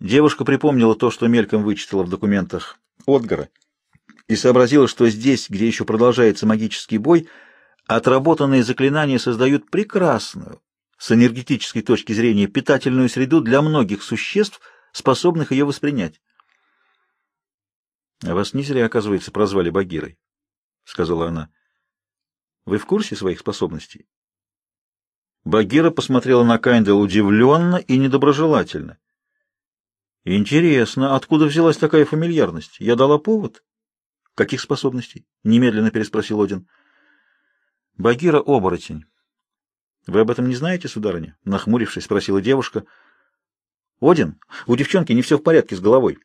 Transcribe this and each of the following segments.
Девушка припомнила то, что мельком вычитала в документах Отгара, и сообразила, что здесь, где еще продолжается магический бой, отработанные заклинания создают прекрасную, с энергетической точки зрения, питательную среду для многих существ, способных ее воспринять. — А вас не зря, оказывается, прозвали Багирой, — сказала она. — Вы в курсе своих способностей? Багира посмотрела на Кайндел удивленно и недоброжелательно. — Интересно, откуда взялась такая фамильярность? Я дала повод? — Каких способностей? — немедленно переспросил Один. — Багира — оборотень. — Вы об этом не знаете, сударыня? — нахмурившись, спросила девушка. — Один, у девчонки не все в порядке с головой.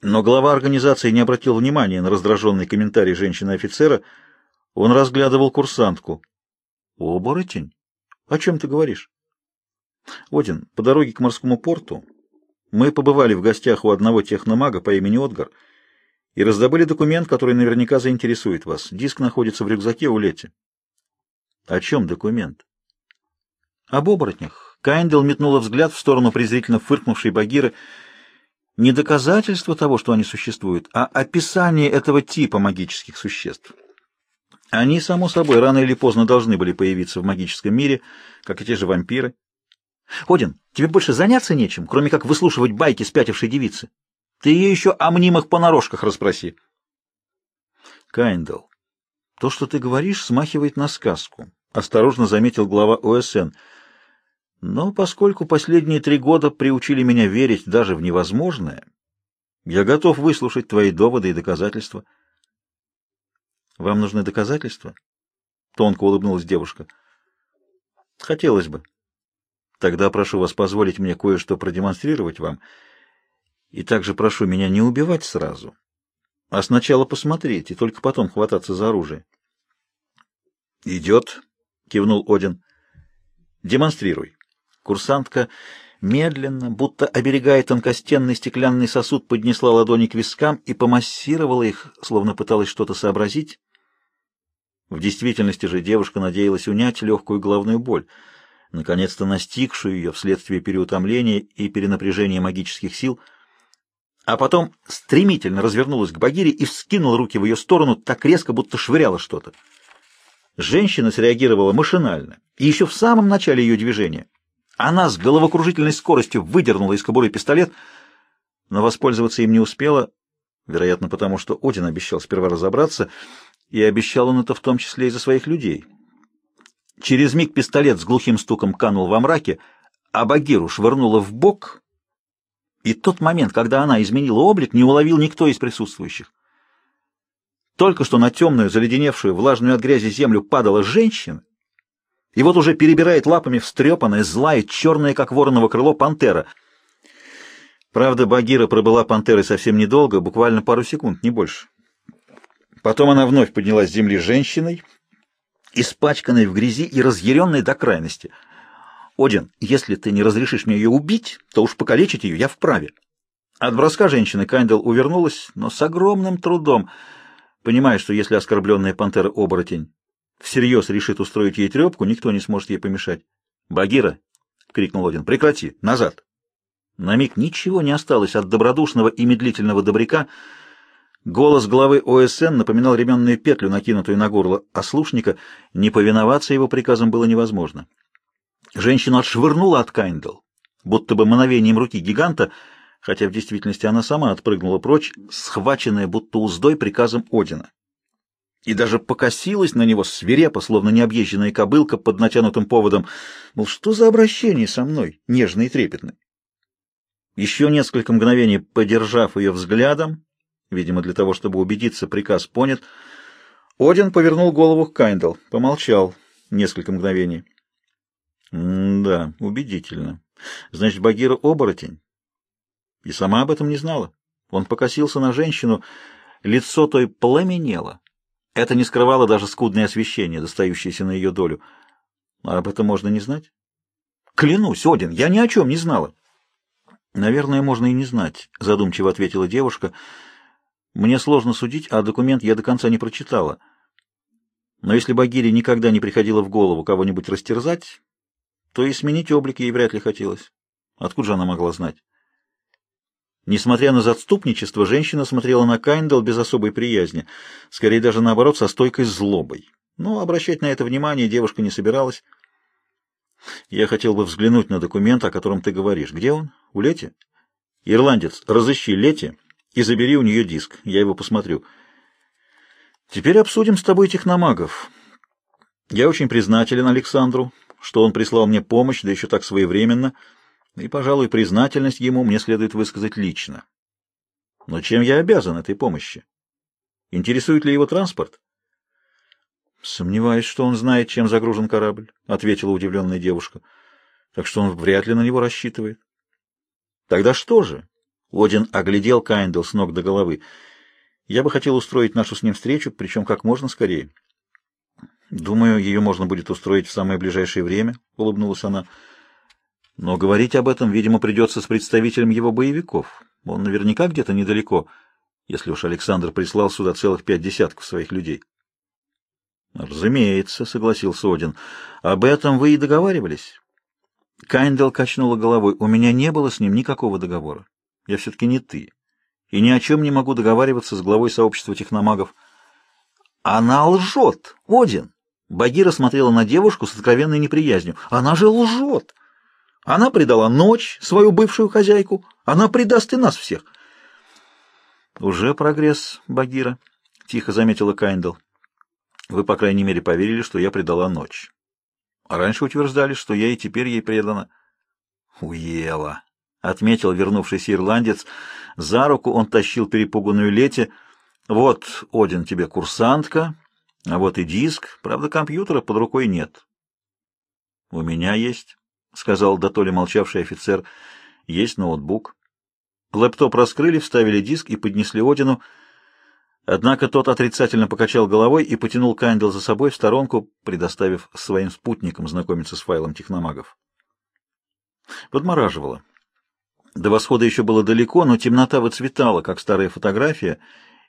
Но глава организации не обратил внимания на раздраженный комментарий женщины-офицера. Он разглядывал курсантку. — Оборотень? О чем ты говоришь? — Один, по дороге к морскому порту мы побывали в гостях у одного техномага по имени Отгар и раздобыли документ, который наверняка заинтересует вас. Диск находится в рюкзаке у Лети. О чем документ? Об оборотнях. Кайндел метнула взгляд в сторону презрительно фыркнувшей Багиры. Не доказательство того, что они существуют, а описание этого типа магических существ. Они, само собой, рано или поздно должны были появиться в магическом мире, как и те же вампиры. Один, тебе больше заняться нечем, кроме как выслушивать байки спятившей девицы. Ты ее еще о мнимых понарошках расспроси. Кайндл, то, что ты говоришь, смахивает на сказку, — осторожно заметил глава ОСН. Но поскольку последние три года приучили меня верить даже в невозможное, я готов выслушать твои доводы и доказательства. Вам нужны доказательства? Тонко улыбнулась девушка. Хотелось бы. Тогда прошу вас позволить мне кое-что продемонстрировать вам. И также прошу меня не убивать сразу, а сначала посмотреть и только потом хвататься за оружие. «Идет», — кивнул Один. «Демонстрируй». Курсантка медленно, будто оберегая тонкостенный стеклянный сосуд, поднесла ладони к вискам и помассировала их, словно пыталась что-то сообразить. В действительности же девушка надеялась унять легкую головную боль — наконец-то настигшую ее вследствие переутомления и перенапряжения магических сил, а потом стремительно развернулась к Багире и вскинула руки в ее сторону так резко, будто швыряла что-то. Женщина среагировала машинально, и еще в самом начале ее движения. Она с головокружительной скоростью выдернула из кобуры пистолет, но воспользоваться им не успела, вероятно, потому что Один обещал сперва разобраться, и обещал он это в том числе и за своих людей — Через миг пистолет с глухим стуком канул во мраке, а Багиру швырнула в бок, и тот момент, когда она изменила облик, не уловил никто из присутствующих. Только что на темную, заледеневшую, влажную от грязи землю падала женщина, и вот уже перебирает лапами встрепанная, злая, черная, как вороново крыло, пантера. Правда, Багира пробыла пантерой совсем недолго, буквально пару секунд, не больше. Потом она вновь поднялась с земли женщиной испачканной в грязи и разъяренной до крайности. «Один, если ты не разрешишь мне ее убить, то уж покалечить ее я вправе». От броска женщины Кайндл увернулась, но с огромным трудом, понимая, что если оскорбленная пантера оборотень всерьез решит устроить ей трепку, никто не сможет ей помешать. «Багира!» — крикнул один. «Прекрати! Назад!» На миг ничего не осталось от добродушного и медлительного добряка — Голос главы ОСН напоминал ременную петлю, накинутую на горло ослушника. Не повиноваться его приказам было невозможно. Женщину отшвырнула от Кайндл, будто бы мановением руки гиганта, хотя в действительности она сама отпрыгнула прочь, схваченная будто уздой приказом Одина. И даже покосилась на него свирепо, словно необъезженная кобылка под натянутым поводом. Мол, что за обращение со мной, нежный и трепетный? Еще несколько мгновений подержав ее взглядом, Видимо, для того, чтобы убедиться, приказ понят. Один повернул голову к Кайндл, помолчал несколько мгновений. «Да, убедительно. Значит, Багира оборотень?» И сама об этом не знала. Он покосился на женщину, лицо той пламенело. Это не скрывало даже скудное освещение, достающееся на ее долю. А об этом можно не знать? Клянусь, Один, я ни о чем не знала. Наверное, можно и не знать, задумчиво ответила девушка. Мне сложно судить, а документ я до конца не прочитала. Но если Багире никогда не приходило в голову кого-нибудь растерзать, то и сменить облик ей вряд ли хотелось. Откуда же она могла знать? Несмотря на заступничество, женщина смотрела на Кайндл без особой приязни, скорее даже наоборот, со стойкой злобой. Но обращать на это внимание девушка не собиралась. «Я хотел бы взглянуть на документ, о котором ты говоришь. Где он? У Лети?» «Ирландец, разыщи Лети и забери у нее диск. Я его посмотрю. Теперь обсудим с тобой техномагов. Я очень признателен Александру, что он прислал мне помощь, да еще так своевременно» и, пожалуй, признательность ему мне следует высказать лично. Но чем я обязан этой помощи? Интересует ли его транспорт? Сомневаюсь, что он знает, чем загружен корабль, — ответила удивленная девушка. Так что он вряд ли на него рассчитывает. Тогда что же? Один оглядел Кайндл с ног до головы. Я бы хотел устроить нашу с ним встречу, причем как можно скорее. Думаю, ее можно будет устроить в самое ближайшее время, — улыбнулась она. Но говорить об этом, видимо, придется с представителем его боевиков. Он наверняка где-то недалеко, если уж Александр прислал сюда целых пять десятков своих людей. «Разумеется», — согласился Один. «Об этом вы и договаривались?» Кайндел качнула головой. «У меня не было с ним никакого договора. Я все-таки не ты. И ни о чем не могу договариваться с главой сообщества техномагов». «Она лжет! Один!» Багира смотрела на девушку с откровенной неприязнью. «Она же лжет!» Она предала ночь, свою бывшую хозяйку. Она предаст и нас всех. Уже прогресс, Багира, — тихо заметила Кайндл. Вы, по крайней мере, поверили, что я предала ночь. А раньше утверждали, что я и теперь ей предана. Уела, — отметил вернувшийся ирландец. За руку он тащил перепуганную Лети. Вот, Один, тебе курсантка, а вот и диск. Правда, компьютера под рукой нет. У меня есть. — сказал дотоле молчавший офицер. — Есть ноутбук. Лэптоп раскрыли, вставили диск и поднесли Одину. Однако тот отрицательно покачал головой и потянул Кайндл за собой в сторонку, предоставив своим спутникам знакомиться с файлом техномагов. Подмораживало. До восхода еще было далеко, но темнота выцветала, как старая фотография,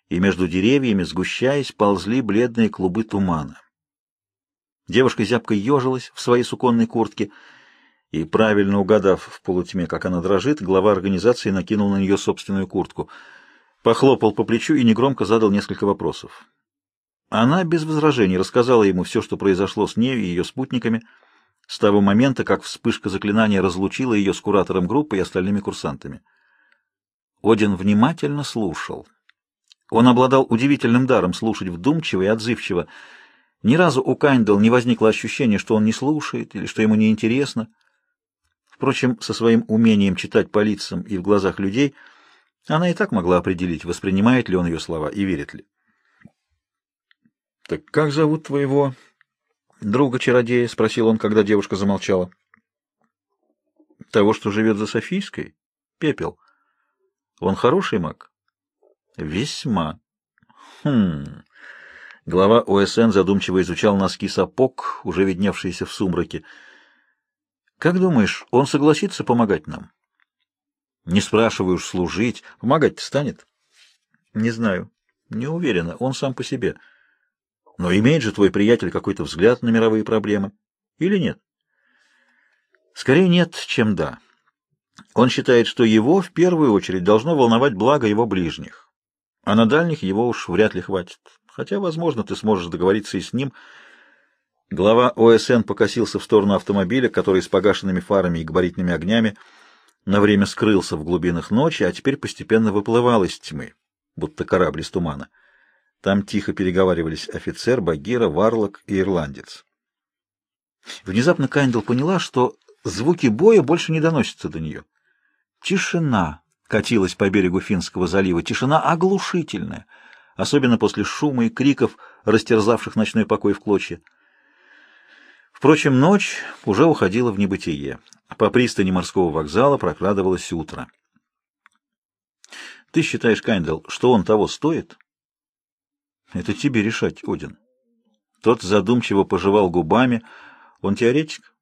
и между деревьями, сгущаясь, ползли бледные клубы тумана. Девушка зябко ежилась в своей суконной куртке — и, правильно угадав в полутьме, как она дрожит, глава организации накинул на нее собственную куртку, похлопал по плечу и негромко задал несколько вопросов. Она без возражений рассказала ему все, что произошло с ней и ее спутниками, с того момента, как вспышка заклинания разлучила ее с куратором группы и остальными курсантами. Один внимательно слушал. Он обладал удивительным даром слушать вдумчиво и отзывчиво. Ни разу у Кайндл не возникло ощущения, что он не слушает или что ему неинтересно. Впрочем, со своим умением читать по лицам и в глазах людей она и так могла определить, воспринимает ли он ее слова и верит ли. — Так как зовут твоего друга-чародея? — спросил он, когда девушка замолчала. — Того, что живет за Софийской? — Пепел. — Он хороший маг? — Весьма. — Хм... Глава ОСН задумчиво изучал носки сапог, уже видневшиеся в сумраке. Как думаешь, он согласится помогать нам? Не спрашивай уж служить. Помогать-то станет? Не знаю. Не уверена. Он сам по себе. Но имеет же твой приятель какой-то взгляд на мировые проблемы? Или нет? Скорее нет, чем да. Он считает, что его в первую очередь должно волновать благо его ближних. А на дальних его уж вряд ли хватит. Хотя, возможно, ты сможешь договориться и с ним, Глава ОСН покосился в сторону автомобиля, который с погашенными фарами и габаритными огнями на время скрылся в глубинах ночи, а теперь постепенно выплывал из тьмы, будто корабль из тумана. Там тихо переговаривались офицер, Багира, Варлок и ирландец. Внезапно Кайндл поняла, что звуки боя больше не доносятся до нее. Тишина катилась по берегу Финского залива, тишина оглушительная, особенно после шума и криков, растерзавших ночной покой в клочья. Впрочем, ночь уже уходила в небытие. По пристани морского вокзала прокрадывалось утро. Ты считаешь, Кайндл, что он того стоит? Это тебе решать, Один. Тот задумчиво пожевал губами. Он теоретик?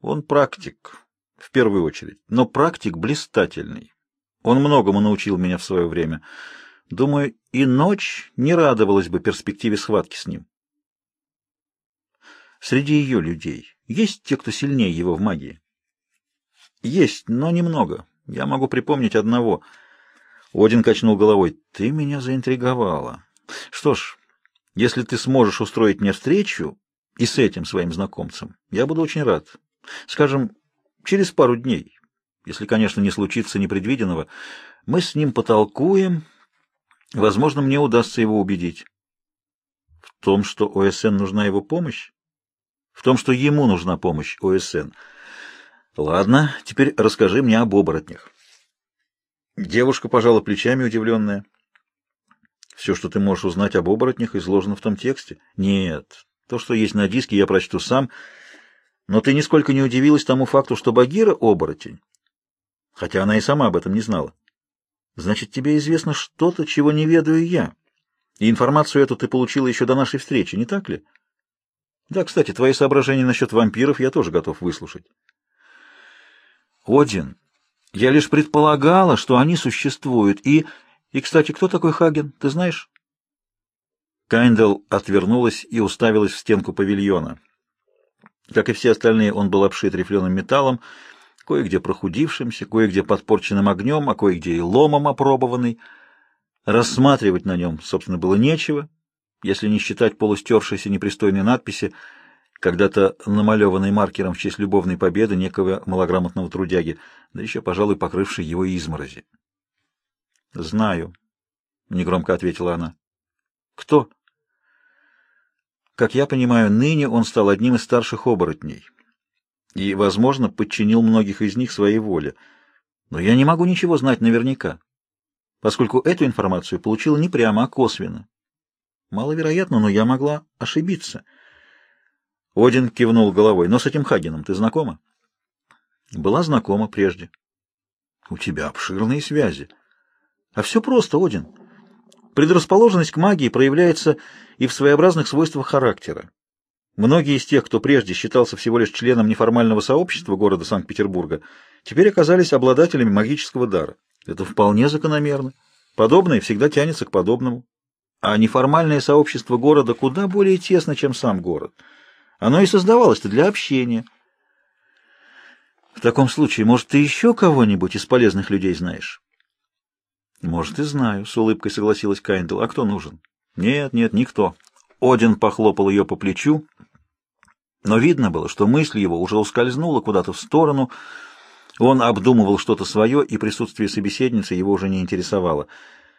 Он практик, в первую очередь. Но практик блистательный. Он многому научил меня в свое время. Думаю, и ночь не радовалась бы перспективе схватки с ним. Среди ее людей есть те, кто сильнее его в магии? Есть, но немного. Я могу припомнить одного. Один качнул головой. «Ты меня заинтриговала. Что ж, если ты сможешь устроить мне встречу и с этим своим знакомцем, я буду очень рад. Скажем, через пару дней, если, конечно, не случится непредвиденного, мы с ним потолкуем. Возможно, мне удастся его убедить. В том, что ОСН нужна его помощь? В том, что ему нужна помощь ОСН. Ладно, теперь расскажи мне об оборотнях. Девушка пожала плечами, удивленная. Все, что ты можешь узнать об оборотнях, изложено в том тексте. Нет, то, что есть на диске, я прочту сам. Но ты нисколько не удивилась тому факту, что Багира — оборотень. Хотя она и сама об этом не знала. Значит, тебе известно что-то, чего не ведаю я. И информацию эту ты получила еще до нашей встречи, не так ли? Да, кстати, твои соображения насчет вампиров я тоже готов выслушать. Один, я лишь предполагала, что они существуют, и... И, кстати, кто такой Хаген, ты знаешь? Кайндл отвернулась и уставилась в стенку павильона. Как и все остальные, он был обшит рифленым металлом, кое-где прохудившимся, кое-где подпорченным огнем, а кое-где и ломом опробованный. Рассматривать на нем, собственно, было нечего, если не считать полустершейся непристойной надписи, когда-то намалеванной маркером в честь любовной победы некого малограмотного трудяги, да еще, пожалуй, покрывшей его изморози. — Знаю, — негромко ответила она. — Кто? — Как я понимаю, ныне он стал одним из старших оборотней и, возможно, подчинил многих из них своей воле. Но я не могу ничего знать наверняка, поскольку эту информацию получила не прямо, а косвенно. Маловероятно, но я могла ошибиться. — один кивнул головой. «Но с этим Хагеном ты знакома?» «Была знакома прежде». «У тебя обширные связи». «А все просто, Один. Предрасположенность к магии проявляется и в своеобразных свойствах характера. Многие из тех, кто прежде считался всего лишь членом неформального сообщества города Санкт-Петербурга, теперь оказались обладателями магического дара. Это вполне закономерно. Подобное всегда тянется к подобному. А неформальное сообщество города куда более тесно, чем сам город — оно и создавалось-то для общения. В таком случае, может, ты еще кого-нибудь из полезных людей знаешь? Может, и знаю, — с улыбкой согласилась Кайндл. А кто нужен? Нет, нет, никто. Один похлопал ее по плечу, но видно было, что мысль его уже ускользнула куда-то в сторону. Он обдумывал что-то свое, и присутствие собеседницы его уже не интересовало.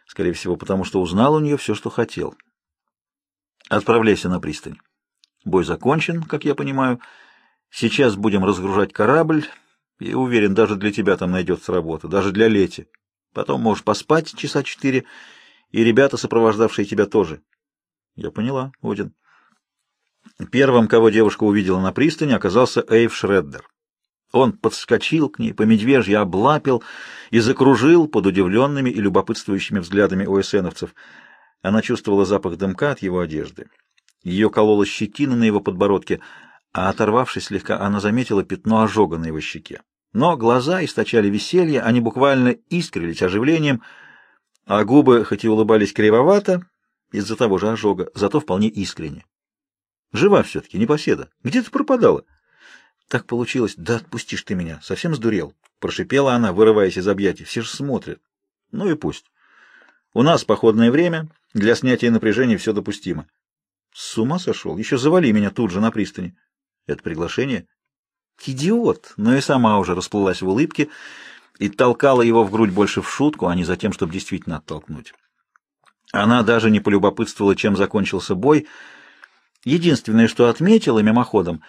Скорее всего, потому что узнал у нее все, что хотел. Отправляйся на пристань. Бой закончен, как я понимаю. Сейчас будем разгружать корабль, и уверен, даже для тебя там найдется работа, даже для Лети. Потом можешь поспать часа четыре, и ребята, сопровождавшие тебя, тоже. Я поняла, Один. Первым, кого девушка увидела на пристани, оказался Эйв Шреддер. Он подскочил к ней, по медвежье облапил и закружил под удивленными и любопытствующими взглядами ОСНовцев. Она чувствовала запах дымка от его одежды. Ее колола щетина на его подбородке, а оторвавшись слегка, она заметила пятно ожога на его щеке. Но глаза источали веселье, они буквально искрились оживлением, а губы, хоть и улыбались кривовато, из-за того же ожога, зато вполне искренне. Жива все-таки, непоседа. Где ты пропадала? Так получилось. Да отпустишь ты меня. Совсем сдурел. Прошипела она, вырываясь из объятий. Все же смотрят. Ну и пусть. У нас походное время. Для снятия напряжения все допустимо. С ума сошел? Еще завали меня тут же на пристани. Это приглашение? Идиот! Но и сама уже расплылась в улыбке и толкала его в грудь больше в шутку, а не за тем, чтобы действительно оттолкнуть. Она даже не полюбопытствовала, чем закончился бой. Единственное, что отметила мимоходом,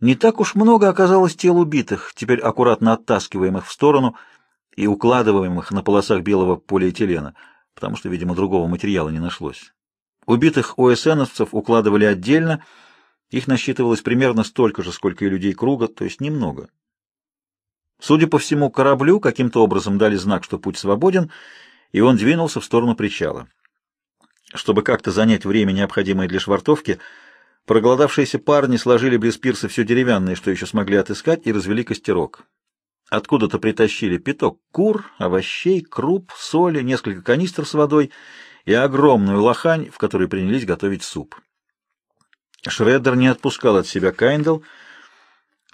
не так уж много оказалось тел убитых, теперь аккуратно оттаскиваемых в сторону и укладываемых на полосах белого полиэтилена, потому что, видимо, другого материала не нашлось. Убитых ОСНовцев укладывали отдельно, их насчитывалось примерно столько же, сколько и людей круга, то есть немного. Судя по всему, кораблю каким-то образом дали знак, что путь свободен, и он двинулся в сторону причала. Чтобы как-то занять время, необходимое для швартовки, проголодавшиеся парни сложили близ пирса все деревянное, что еще смогли отыскать, и развели костерок. Откуда-то притащили пяток кур, овощей, круп, соли, несколько канистр с водой — и огромную лохань, в которой принялись готовить суп. Шреддер не отпускал от себя Кайндл.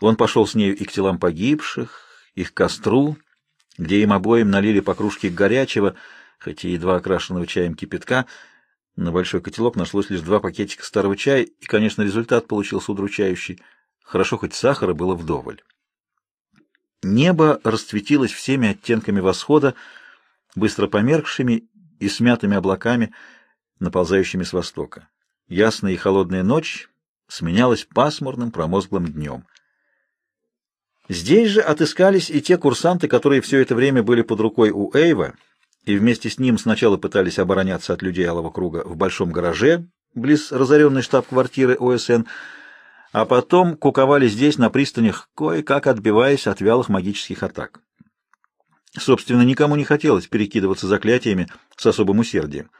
Он пошел с нею и к телам погибших, и к костру, где им обоим налили по кружке горячего, хоть и едва окрашенного чаем кипятка. На большой котелок нашлось лишь два пакетика старого чая, и, конечно, результат получился удручающий. Хорошо, хоть сахара было вдоволь. Небо расцветилось всеми оттенками восхода, быстро померкшими и смятыми облаками, наползающими с востока. Ясная и холодная ночь сменялась пасмурным промозглым днем. Здесь же отыскались и те курсанты, которые все это время были под рукой у Эйва, и вместе с ним сначала пытались обороняться от людей Алого Круга в большом гараже, близ разоренной штаб-квартиры ОСН, а потом куковали здесь, на пристанях, кое-как отбиваясь от вялых магических атак. Собственно, никому не хотелось перекидываться заклятиями с особым усердием.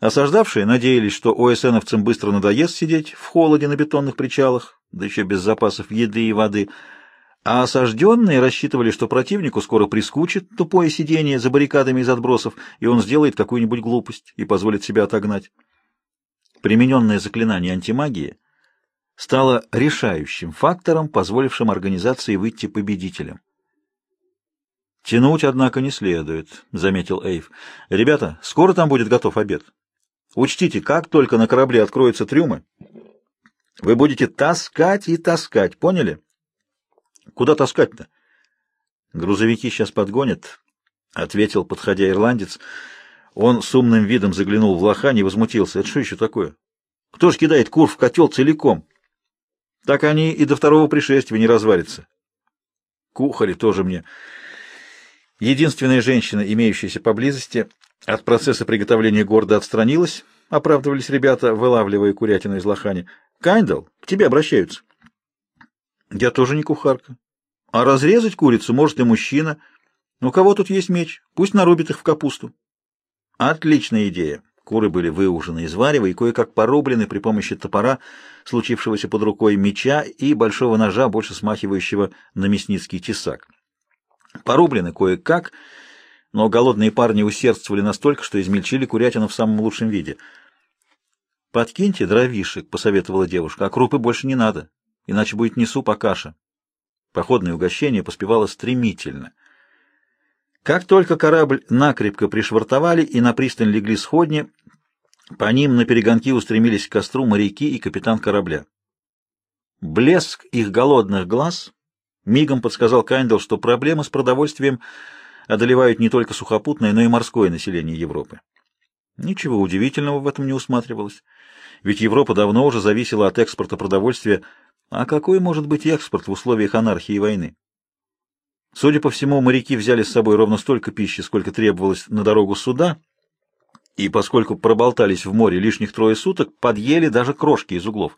Осаждавшие надеялись, что ОСНовцам быстро надоест сидеть в холоде на бетонных причалах, да еще без запасов еды и воды, а осажденные рассчитывали, что противнику скоро прискучит тупое сидение за баррикадами из отбросов, и он сделает какую-нибудь глупость и позволит себя отогнать. Примененное заклинание антимагии стало решающим фактором, позволившим организации выйти победителем. «Тянуть, однако, не следует», — заметил Эйв. «Ребята, скоро там будет готов обед. Учтите, как только на корабле откроются трюмы, вы будете таскать и таскать, поняли?» Куда таскать-то? Грузовики сейчас подгонят, — ответил, подходя ирландец. Он с умным видом заглянул в лохань и возмутился. Это что еще такое? Кто ж кидает кур в котел целиком? Так они и до второго пришествия не разварятся. Кухари тоже мне. Единственная женщина, имеющаяся поблизости, от процесса приготовления города отстранилась, оправдывались ребята, вылавливая курятину из лохани. Кайндал, к тебе обращаются. Я тоже не кухарка. А разрезать курицу может и мужчина. У кого тут есть меч? Пусть нарубит их в капусту. Отличная идея. Куры были выужены из варева и кое-как порублены при помощи топора, случившегося под рукой меча и большого ножа, больше смахивающего на мясницкий тесак. Порублены кое-как, но голодные парни усердствовали настолько, что измельчили курятину в самом лучшем виде. «Подкиньте дровишек», — посоветовала девушка, — «а крупы больше не надо, иначе будет не суп, а каша». Походное угощение поспевало стремительно. Как только корабль накрепко пришвартовали и на пристань легли сходни, по ним на перегонки устремились к костру моряки и капитан корабля. Блеск их голодных глаз мигом подсказал Кайндл, что проблемы с продовольствием одолевают не только сухопутное, но и морское население Европы. Ничего удивительного в этом не усматривалось, ведь Европа давно уже зависела от экспорта продовольствия а какой может быть экспорт в условиях анархии и войны? Судя по всему, моряки взяли с собой ровно столько пищи, сколько требовалось на дорогу суда, и поскольку проболтались в море лишних трое суток, подъели даже крошки из углов.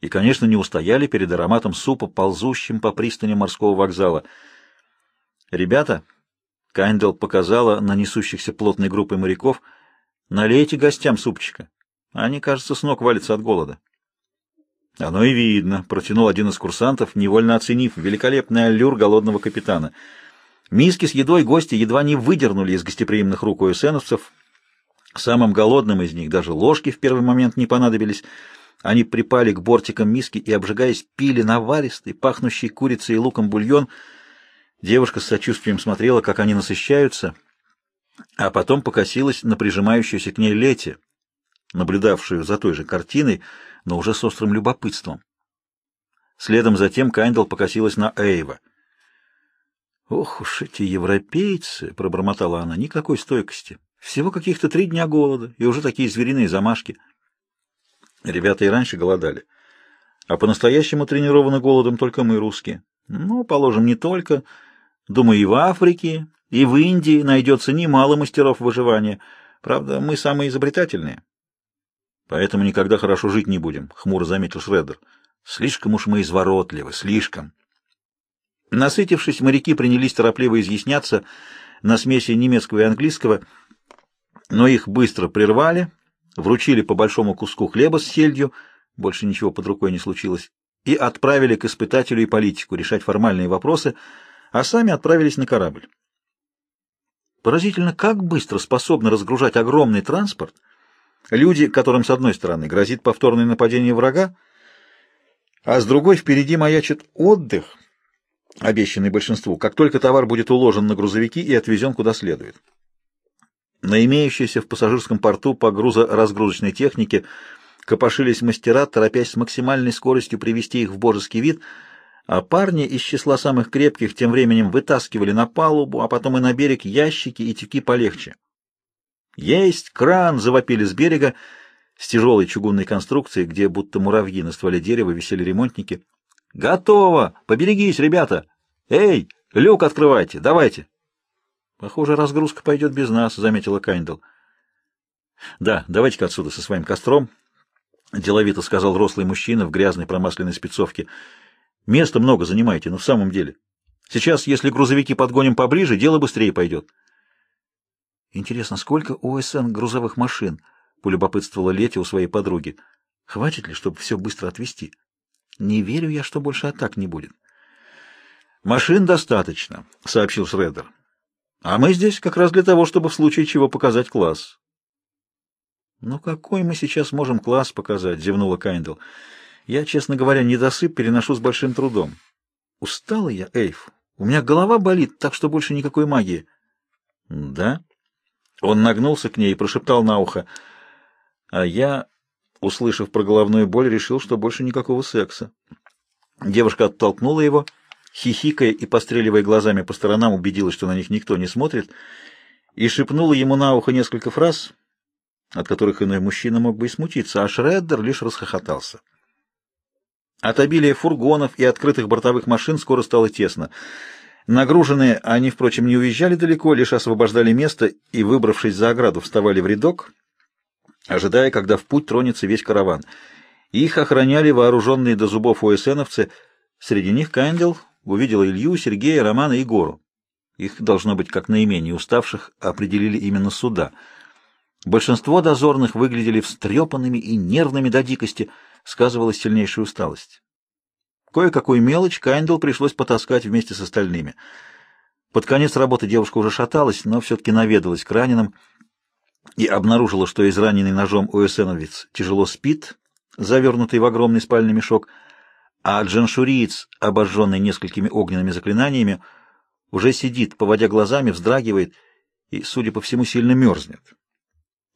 И, конечно, не устояли перед ароматом супа, ползущим по пристани морского вокзала. «Ребята», — Кайндл показала на несущихся плотной группой моряков, — «налейте гостям супчика. Они, кажется, с ног валятся от голода». Оно и видно, протянул один из курсантов, невольно оценив великолепный аллюр голодного капитана. Миски с едой гости едва не выдернули из гостеприимных рук уэсеновцев. Самым голодным из них даже ложки в первый момент не понадобились. Они припали к бортикам миски и, обжигаясь, пили наваристый, пахнущий курицей и луком бульон. Девушка с сочувствием смотрела, как они насыщаются, а потом покосилась на прижимающуюся к ней Лете, наблюдавшую за той же картиной, но уже с острым любопытством. Следом затем Кайндл покосилась на Эйва. «Ох уж эти европейцы!» — пробормотала она. «Никакой стойкости. Всего каких-то три дня голода, и уже такие звериные замашки». Ребята и раньше голодали. А по-настоящему тренированы голодом только мы, русские. Ну, положим, не только. Думаю, и в Африке, и в Индии найдется немало мастеров выживания. Правда, мы самые изобретательные. Поэтому никогда хорошо жить не будем, — хмуро заметил Шреддер. Слишком уж мы изворотливы, слишком. Насытившись, моряки принялись торопливо изъясняться на смеси немецкого и английского, но их быстро прервали, вручили по большому куску хлеба с сельдью, больше ничего под рукой не случилось, и отправили к испытателю и политику решать формальные вопросы, а сами отправились на корабль. Поразительно, как быстро способны разгружать огромный транспорт — Люди, которым с одной стороны грозит повторное нападение врага, а с другой впереди маячит отдых обещанный большинству, как только товар будет уложен на грузовики и отвезен куда следует. На имеющейся в пассажирском порту по грузоразгрузочной технике копошились мастера, торопясь с максимальной скоростью привести их в божеский вид, а парни из числа самых крепких тем временем вытаскивали на палубу, а потом и на берег ящики и тюки полегче. «Есть кран!» — завопили с берега, с тяжелой чугунной конструкцией, где будто муравьи на стволе дерева висели ремонтники. «Готово! Поберегись, ребята! Эй, люк открывайте! Давайте!» «Похоже, разгрузка пойдет без нас», — заметила Кайндл. «Да, давайте-ка отсюда со своим костром», — деловито сказал рослый мужчина в грязной промасленной спецовке. «Места много занимаете, но в самом деле. Сейчас, если грузовики подгоним поближе, дело быстрее пойдет». «Интересно, сколько у ОСН грузовых машин?» — полюбопытствовала Летя у своей подруги. «Хватит ли, чтобы все быстро отвезти? Не верю я, что больше атак не будет». «Машин достаточно», — сообщил Шреддер. А мы здесь как раз для того, чтобы в случае чего показать класс. «Ну какой мы сейчас можем класс показать?» — зевнула Кайндл. «Я, честно говоря, недосып переношу с большим трудом. Устала я, Эйв. У меня голова болит, так что больше никакой магии». «Да?» Он нагнулся к ней и прошептал на ухо. А я, услышав про головную боль, решил, что больше никакого секса. Девушка оттолкнула его хихикая и постреливая глазами по сторонам, убедилась, что на них никто не смотрит, и шепнула ему на ухо несколько фраз, от которых иной мужчина мог бы и смутиться, а Шреддер лишь расхохотался. От обилия фургонов и открытых бортовых машин скоро стало тесно. Нагруженные они, впрочем, не уезжали далеко, лишь освобождали место и, выбравшись за ограду, вставали в рядок, ожидая, когда в путь тронется весь караван. Их охраняли вооруженные до зубов ОСНовцы, среди них Кайндл, увидела Илью, Сергея, Романа и Гору. Их, должно быть, как наименее уставших, определили именно суда. Большинство дозорных выглядели встрепанными и нервными до дикости, сказывалась сильнейшая усталость. Кое-какую мелочь Кайндл пришлось потаскать вместе с остальными. Под конец работы девушка уже шаталась, но все-таки наведалась к раненым и обнаружила, что израненный ножом УСНовец тяжело спит, завернутый в огромный спальный мешок, а джаншуриец, обожженный несколькими огненными заклинаниями, уже сидит, поводя глазами, вздрагивает и, судя по всему, сильно мерзнет.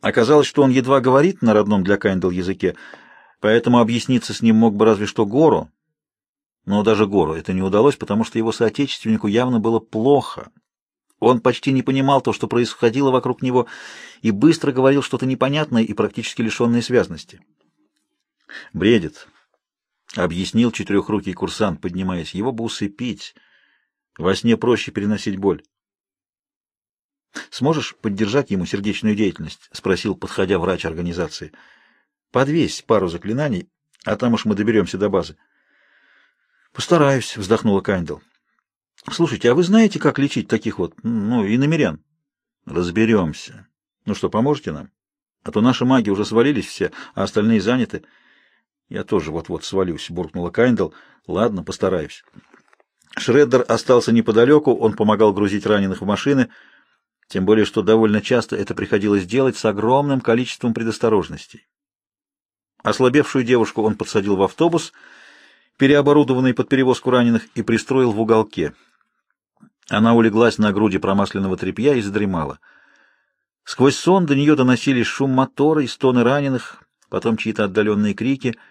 Оказалось, что он едва говорит на родном для Кайндл языке, поэтому объясниться с ним мог бы разве что Гору. Но даже Гору это не удалось, потому что его соотечественнику явно было плохо. Он почти не понимал то, что происходило вокруг него, и быстро говорил что-то непонятное и практически лишенное связности. «Бредит», — объяснил четырехрукий курсант, поднимаясь. Его бы усыпить. Во сне проще переносить боль. «Сможешь поддержать ему сердечную деятельность?» — спросил, подходя врач организации. «Подвесь пару заклинаний, а там уж мы доберемся до базы». «Постараюсь», — вздохнула Кайндл. «Слушайте, а вы знаете, как лечить таких вот, ну, иномерян?» «Разберемся. Ну что, поможете нам? А то наши маги уже свалились все, а остальные заняты». Я тоже вот-вот свалюсь, буркнула Кайндл. Ладно, постараюсь. Шреддер остался неподалеку, он помогал грузить раненых в машины, тем более, что довольно часто это приходилось делать с огромным количеством предосторожностей. Ослабевшую девушку он подсадил в автобус, переоборудованный под перевозку раненых, и пристроил в уголке. Она улеглась на груди промасленного тряпья и задремала. Сквозь сон до нее доносились шум мотора и стоны раненых, потом чьи-то отдаленные крики —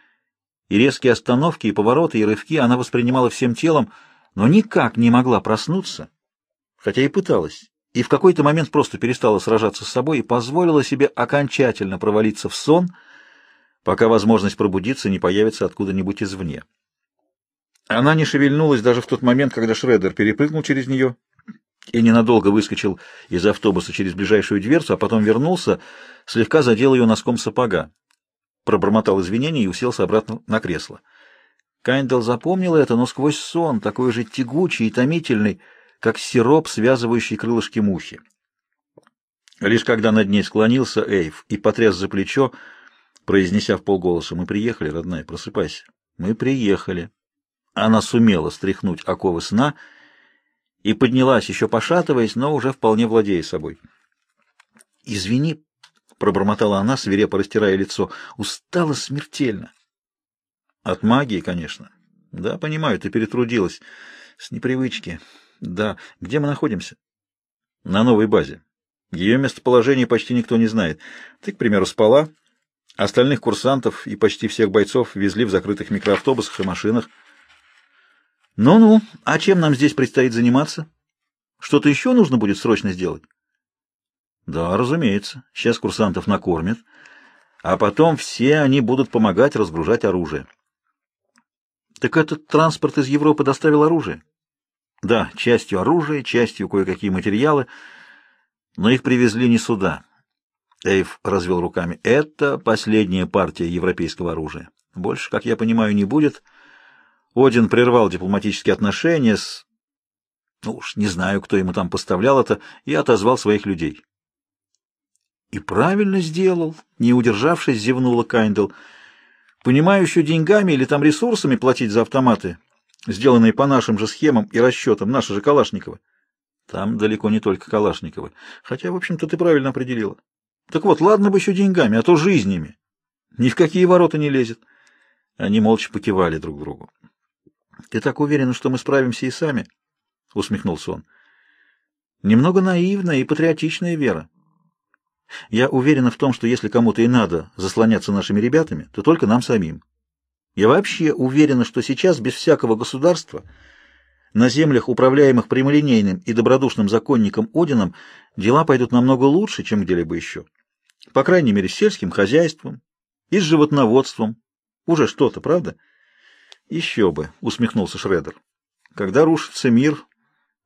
и резкие остановки, и повороты, и рывки она воспринимала всем телом, но никак не могла проснуться, хотя и пыталась, и в какой-то момент просто перестала сражаться с собой и позволила себе окончательно провалиться в сон, пока возможность пробудиться не появится откуда-нибудь извне. Она не шевельнулась даже в тот момент, когда Шреддер перепрыгнул через нее и ненадолго выскочил из автобуса через ближайшую дверцу, а потом вернулся, слегка задел ее носком сапога пробормотал извинения и уселся обратно на кресло. Кайндл запомнил это, но сквозь сон, такой же тягучий и томительный, как сироп, связывающий крылышки мухи. Лишь когда над ней склонился Эйв и потряс за плечо, произнеся в полголоса, «Мы приехали, родная, просыпайся». «Мы приехали». Она сумела стряхнуть оковы сна и поднялась, еще пошатываясь, но уже вполне владея собой. «Извини, пробормотала она, свирепо растирая лицо. Устала смертельно. От магии, конечно. Да, понимаю, ты перетрудилась. С непривычки. Да. Где мы находимся? На новой базе. Ее местоположение почти никто не знает. Ты, к примеру, спала. Остальных курсантов и почти всех бойцов везли в закрытых микроавтобусах и машинах. Ну-ну, а чем нам здесь предстоит заниматься? Что-то еще нужно будет срочно сделать? Да, разумеется. Сейчас курсантов накормят, а потом все они будут помогать разгружать оружие. Так этот транспорт из Европы доставил оружие? Да, частью оружия, частью кое-какие материалы, но их привезли не сюда. Эйв развел руками. Это последняя партия европейского оружия. Больше, как я понимаю, не будет. Один прервал дипломатические отношения с... Ну уж не знаю, кто ему там поставлял это, и отозвал своих людей. И правильно сделал, не удержавшись, зевнула Кайндл. Еще деньгами или там ресурсами платить за автоматы, сделанные по нашим же схемам и расчетам, наши же Калашниковы. Там далеко не только Калашниковы. Хотя, в общем-то, ты правильно определила. Так вот, ладно бы еще деньгами, а то жизнями. Ни в какие ворота не лезет. Они молча покивали друг другу. — Ты так уверена, что мы справимся и сами? — усмехнулся он. — Немного наивная и патриотичная вера. Я уверена в том, что если кому-то и надо заслоняться нашими ребятами, то только нам самим. Я вообще уверена, что сейчас без всякого государства на землях, управляемых прямолинейным и добродушным законником Одином, дела пойдут намного лучше, чем где-либо еще. По крайней мере, с сельским хозяйством и с животноводством. Уже что-то, правда? Еще бы, усмехнулся Шредер. Когда рушится мир,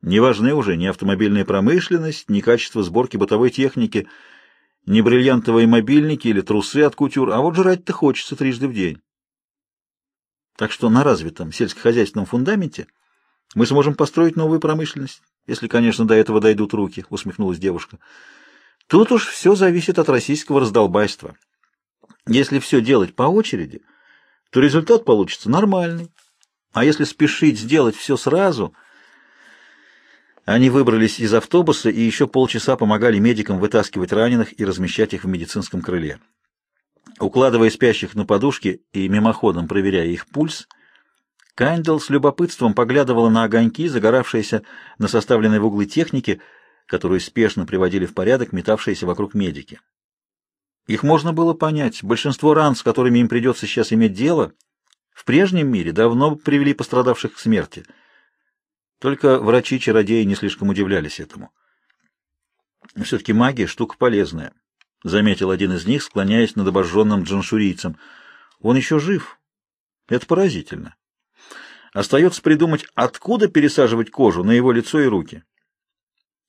не важны уже ни автомобильная промышленность, ни качество сборки бытовой техники – не бриллиантовые мобильники или трусы от кутюр, а вот жрать-то хочется трижды в день. Так что на развитом сельскохозяйственном фундаменте мы сможем построить новую промышленность, если, конечно, до этого дойдут руки, — усмехнулась девушка. Тут уж все зависит от российского раздолбайства. Если все делать по очереди, то результат получится нормальный. А если спешить сделать все сразу — они выбрались из автобуса и еще полчаса помогали медикам вытаскивать раненых и размещать их в медицинском крыле. Укладывая спящих на подушки и мимоходом проверяя их пульс, Кайндл с любопытством поглядывала на огоньки, загоравшиеся на составленной в углы технике, которую спешно приводили в порядок метавшиеся вокруг медики. Их можно было понять. Большинство ран, с которыми им придется сейчас иметь дело, в прежнем мире давно привели пострадавших к смерти — только врачи-чародеи не слишком удивлялись этому. «Все-таки магия — штука полезная», — заметил один из них, склоняясь над обожженным джаншурийцем. «Он еще жив. Это поразительно. Остается придумать, откуда пересаживать кожу на его лицо и руки».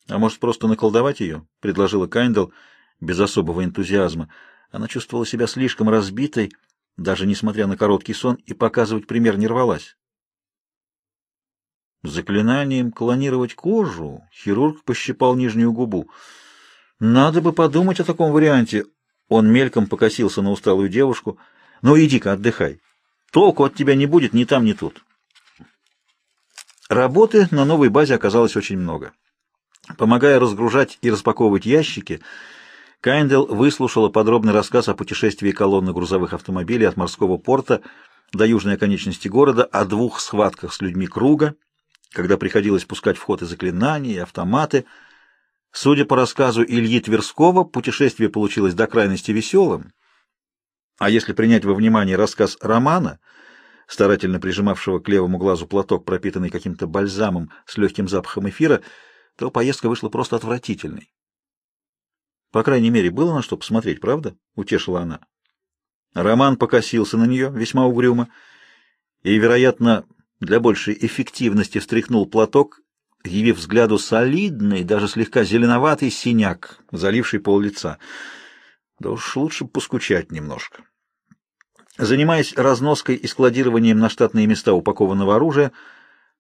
«А может, просто наколдовать ее?» — предложила Кайндл без особого энтузиазма. Она чувствовала себя слишком разбитой, даже несмотря на короткий сон, и показывать пример не рвалась. Заклинанием клонировать кожу хирург пощипал нижнюю губу. Надо бы подумать о таком варианте. Он мельком покосился на усталую девушку. Ну, иди-ка, отдыхай. Толку от тебя не будет ни там, ни тут. Работы на новой базе оказалось очень много. Помогая разгружать и распаковывать ящики, Кайндел выслушала подробный рассказ о путешествии колонны грузовых автомобилей от морского порта до южной оконечности города, о двух схватках с людьми круга, когда приходилось пускать в ход и заклинания, и автоматы. Судя по рассказу Ильи Тверского, путешествие получилось до крайности веселым. А если принять во внимание рассказ Романа, старательно прижимавшего к левому глазу платок, пропитанный каким-то бальзамом с легким запахом эфира, то поездка вышла просто отвратительной. По крайней мере, было на что посмотреть, правда? — утешила она. Роман покосился на нее весьма угрюмо и, вероятно, для большей эффективности встряхнул платок, явив взгляду солидный, даже слегка зеленоватый синяк, заливший пол лица. Да уж лучше поскучать немножко. Занимаясь разноской и складированием на штатные места упакованного оружия,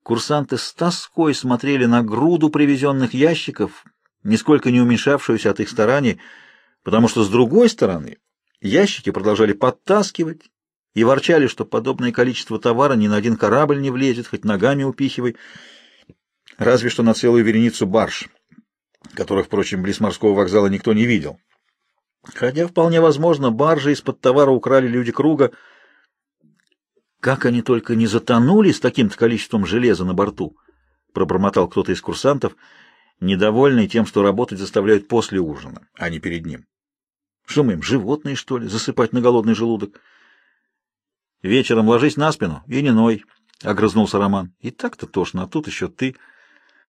курсанты с тоской смотрели на груду привезенных ящиков, нисколько не уменьшавшуюся от их стараний, потому что, с другой стороны, ящики продолжали подтаскивать, и ворчали, что подобное количество товара ни на один корабль не влезет, хоть ногами упихивай, разве что на целую вереницу барж, которых, впрочем, близ морского вокзала никто не видел. Хотя, вполне возможно, баржи из-под товара украли люди круга. Как они только не затонули с таким-то количеством железа на борту — пробормотал кто-то из курсантов, недовольный тем, что работать заставляют после ужина, а не перед ним. Что мы им, животные, что ли, засыпать на голодный желудок? Вечером ложись на спину и не ной, — огрызнулся Роман. И так-то тошно, а тут еще ты...